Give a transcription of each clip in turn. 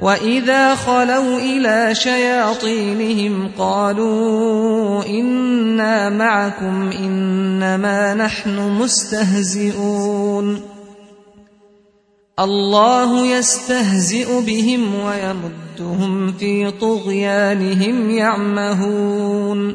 وإذا خلوا إلى شياطينهم قالوا إنا معكم إنما نحن مستهزئون الله يستهزئ بهم ويمدهم في طغيانهم يعمهون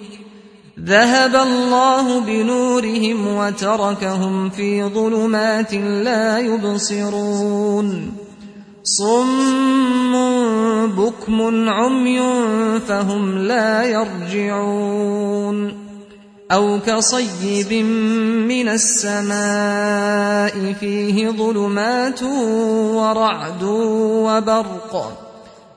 ذهب الله بنورهم وتركهم في ظلمات لا يبصرون. صم بكم عمي فهم لا يرجعون. أو كصيب من السماء فيه ظلمات ورعد وبرق.